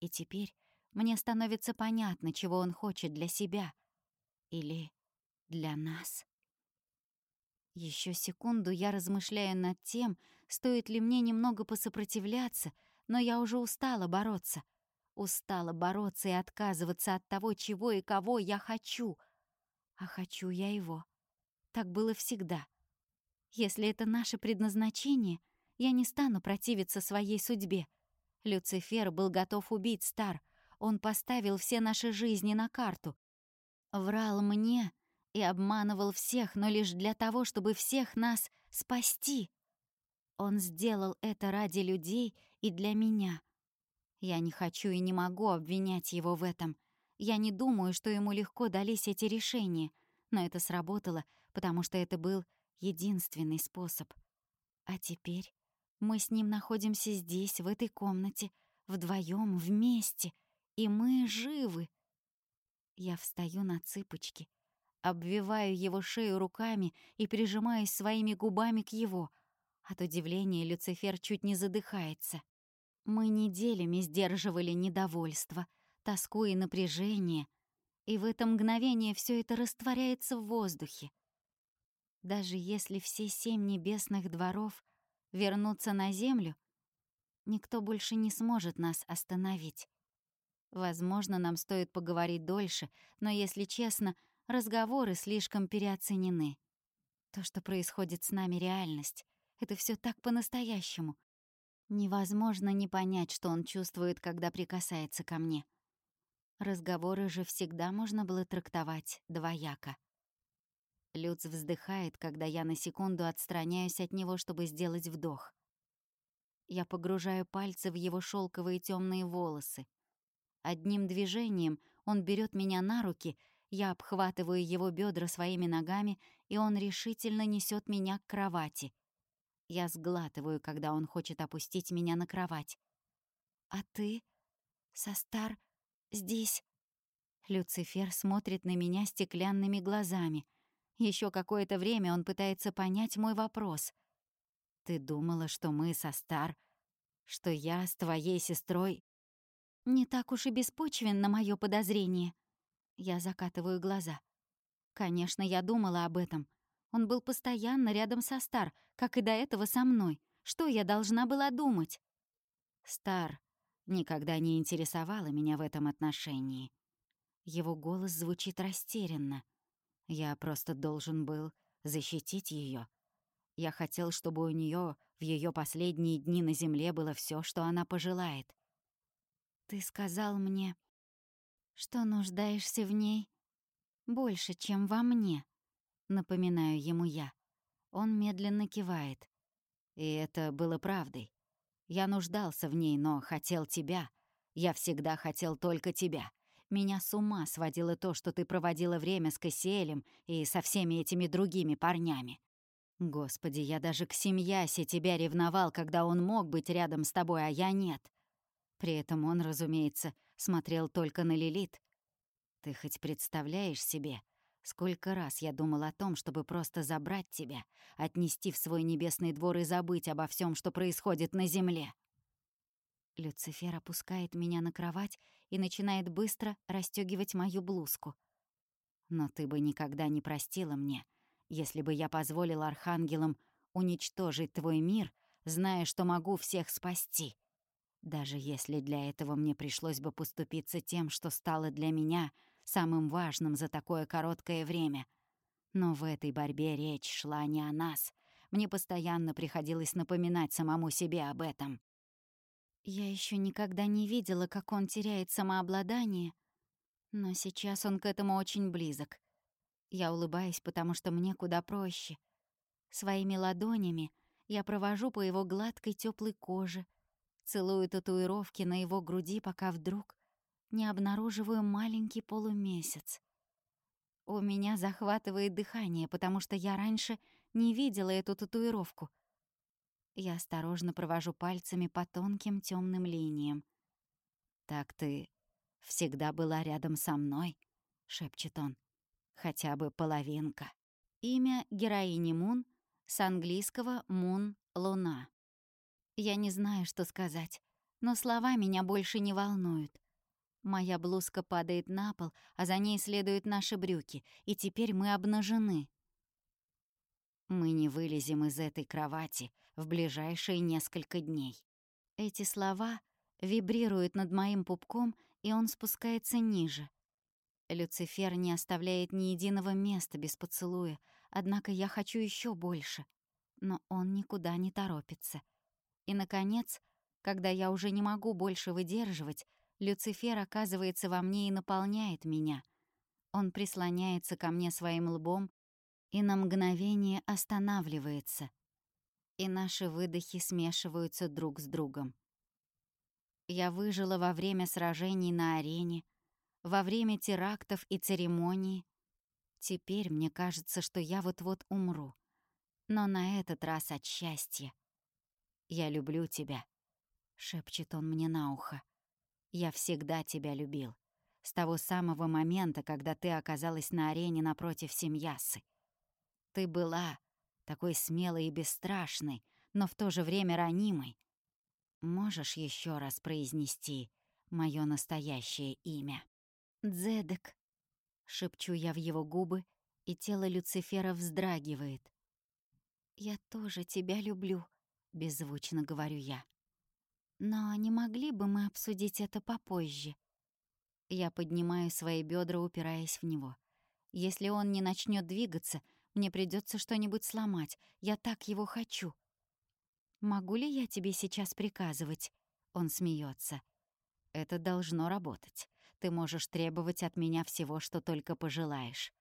И теперь мне становится понятно, чего он хочет для себя. Или для нас. Еще секунду я размышляю над тем, стоит ли мне немного посопротивляться, но я уже устала бороться. Устала бороться и отказываться от того, чего и кого я хочу. А хочу я его. Так было всегда. Если это наше предназначение, я не стану противиться своей судьбе. Люцифер был готов убить Стар. Он поставил все наши жизни на карту. Врал мне и обманывал всех, но лишь для того, чтобы всех нас спасти. Он сделал это ради людей и для меня. Я не хочу и не могу обвинять его в этом. Я не думаю, что ему легко дались эти решения, но это сработало, потому что это был единственный способ. А теперь мы с ним находимся здесь, в этой комнате, вдвоем, вместе, и мы живы. Я встаю на цыпочки, обвиваю его шею руками и прижимаюсь своими губами к его. От удивления Люцифер чуть не задыхается. Мы неделями сдерживали недовольство, тоску и напряжение, и в это мгновение все это растворяется в воздухе. Даже если все семь небесных дворов вернуться на Землю, никто больше не сможет нас остановить. Возможно, нам стоит поговорить дольше, но, если честно, разговоры слишком переоценены. То, что происходит с нами, реальность. Это все так по-настоящему. Невозможно не понять, что он чувствует, когда прикасается ко мне. Разговоры же всегда можно было трактовать двояко. Люц вздыхает, когда я на секунду отстраняюсь от него, чтобы сделать вдох. Я погружаю пальцы в его шелковые темные волосы. Одним движением он берет меня на руки, я обхватываю его бедра своими ногами, и он решительно несет меня к кровати. Я сглатываю, когда он хочет опустить меня на кровать. «А ты, Состар, здесь...» Люцифер смотрит на меня стеклянными глазами — еще какое-то время он пытается понять мой вопрос. «Ты думала, что мы со Стар, что я с твоей сестрой...» «Не так уж и беспочвенно мое подозрение». Я закатываю глаза. Конечно, я думала об этом. Он был постоянно рядом со Стар, как и до этого со мной. Что я должна была думать? Стар никогда не интересовала меня в этом отношении. Его голос звучит растерянно. Я просто должен был защитить ее. Я хотел, чтобы у нее в ее последние дни на земле было все, что она пожелает. Ты сказал мне, что нуждаешься в ней больше, чем во мне, напоминаю ему я. Он медленно кивает. И это было правдой. Я нуждался в ней, но хотел тебя. Я всегда хотел только тебя. Меня с ума сводило то, что ты проводила время с Кассиэлем и со всеми этими другими парнями. Господи, я даже к семьясе тебя ревновал, когда он мог быть рядом с тобой, а я нет. При этом он, разумеется, смотрел только на Лилит. Ты хоть представляешь себе, сколько раз я думал о том, чтобы просто забрать тебя, отнести в свой небесный двор и забыть обо всем, что происходит на земле? Люцифер опускает меня на кровать и начинает быстро расстёгивать мою блузку. Но ты бы никогда не простила мне, если бы я позволил архангелам уничтожить твой мир, зная, что могу всех спасти. Даже если для этого мне пришлось бы поступиться тем, что стало для меня самым важным за такое короткое время. Но в этой борьбе речь шла не о нас. Мне постоянно приходилось напоминать самому себе об этом. Я еще никогда не видела, как он теряет самообладание, но сейчас он к этому очень близок. Я улыбаюсь, потому что мне куда проще. Своими ладонями Я провожу по его гладкой теплой коже, целую татуировки на его груди, пока вдруг не обнаруживаю маленький полумесяц. У меня захватывает дыхание, потому что я раньше не видела эту татуировку. Я осторожно провожу пальцами по тонким темным линиям. «Так ты всегда была рядом со мной», — шепчет он. «Хотя бы половинка». Имя героини Мун с английского «Мун» — «Луна». Я не знаю, что сказать, но слова меня больше не волнуют. Моя блузка падает на пол, а за ней следуют наши брюки, и теперь мы обнажены. Мы не вылезем из этой кровати в ближайшие несколько дней. Эти слова вибрируют над моим пупком, и он спускается ниже. Люцифер не оставляет ни единого места без поцелуя, однако я хочу еще больше. Но он никуда не торопится. И, наконец, когда я уже не могу больше выдерживать, Люцифер оказывается во мне и наполняет меня. Он прислоняется ко мне своим лбом и на мгновение останавливается. И наши выдохи смешиваются друг с другом. Я выжила во время сражений на арене, во время терактов и церемоний. Теперь мне кажется, что я вот-вот умру. Но на этот раз от счастья. «Я люблю тебя», — шепчет он мне на ухо. Я всегда тебя любил. С того самого момента, когда ты оказалась на арене напротив Семьясы. Ты была такой смелой и бесстрашной, но в то же время ранимой. Можешь еще раз произнести мое настоящее имя? Дзедек. Шепчу я в его губы, и тело Люцифера вздрагивает. «Я тоже тебя люблю», — беззвучно говорю я. Но не могли бы мы обсудить это попозже? Я поднимаю свои бедра, упираясь в него. Если он не начнет двигаться, мне придется что-нибудь сломать. Я так его хочу. Могу ли я тебе сейчас приказывать? Он смеется. Это должно работать. Ты можешь требовать от меня всего, что только пожелаешь.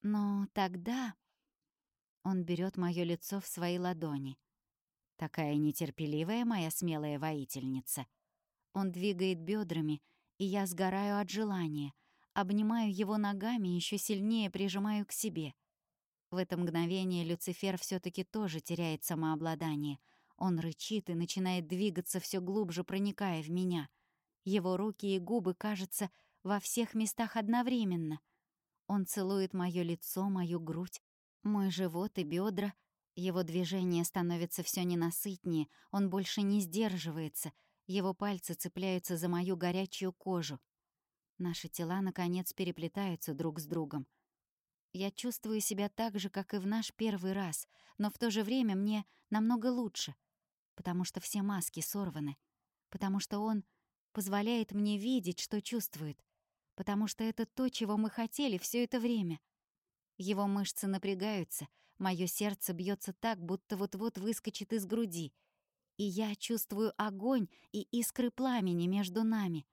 Но тогда он берет моё лицо в свои ладони. Такая нетерпеливая моя смелая воительница. Он двигает бедрами, и я сгораю от желания, обнимаю его ногами еще сильнее прижимаю к себе. В это мгновение Люцифер все таки тоже теряет самообладание. Он рычит и начинает двигаться все глубже, проникая в меня. Его руки и губы, кажется, во всех местах одновременно. Он целует мое лицо, мою грудь, мой живот и бедра, его движение становится все ненасытнее, он больше не сдерживается, его пальцы цепляются за мою горячую кожу. Наши тела, наконец, переплетаются друг с другом. Я чувствую себя так же, как и в наш первый раз, но в то же время мне намного лучше, потому что все маски сорваны, потому что он позволяет мне видеть, что чувствует, потому что это то, чего мы хотели все это время — его мышцы напрягаются, мое сердце бьется так, будто вот-вот выскочит из груди. И я чувствую огонь и искры пламени между нами.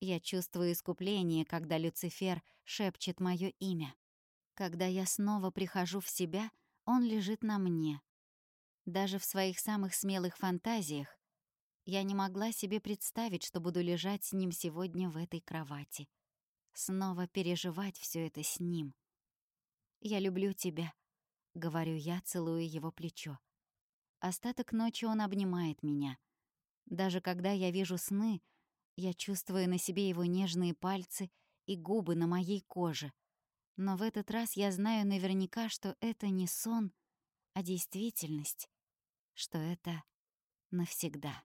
Я чувствую искупление, когда Люцифер шепчет мое имя. Когда я снова прихожу в себя, он лежит на мне. Даже в своих самых смелых фантазиях я не могла себе представить, что буду лежать с ним сегодня в этой кровати. Снова переживать все это с ним. «Я люблю тебя», — говорю я, целуя его плечо. Остаток ночи он обнимает меня. Даже когда я вижу сны, я чувствую на себе его нежные пальцы и губы на моей коже. Но в этот раз я знаю наверняка, что это не сон, а действительность, что это навсегда.